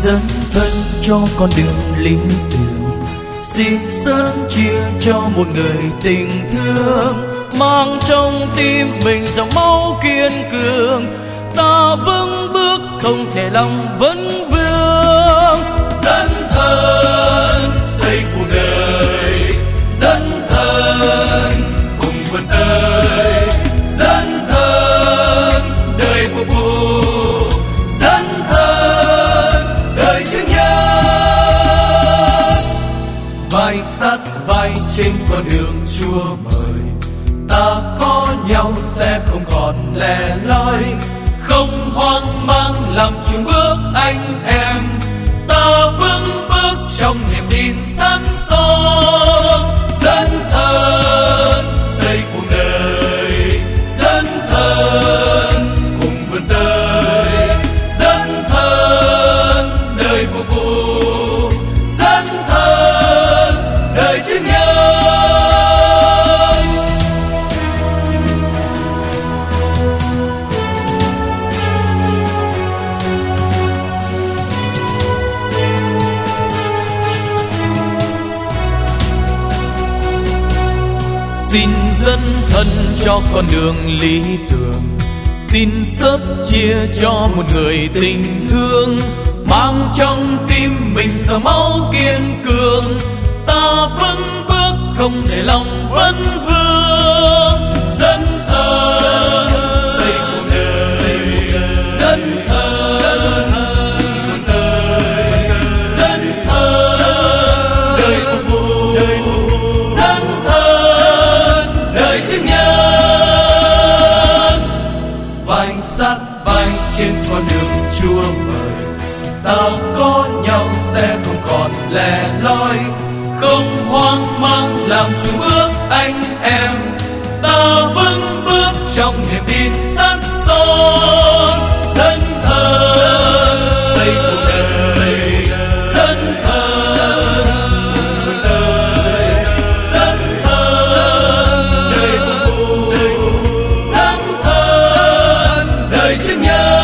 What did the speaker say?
xin dẫn thân cho con đường lý tưởng xin sớm chia cho một người tình thương, mang trong tim mình dòng máu kiên cường. Ta vững bước, không thể lòng vấn vương. Chúa mời. Ta có nhau sẽ không còn lẻ loi. Không hoang mang làm chung bước anh em. Ta vững bước trong niềm tin sẵn son xin dẫn thân cho con đường lý tưởng. Xin sớt chia cho một người tình thương, mang trong tim mình giờ máu kiên cường. Ta vẫn bước không để lòng vẫn vương sát vai trên con đường chúa mời ta có nhau sẽ không còn lẻ loi, không hoang mang làm chung bước anh em. 영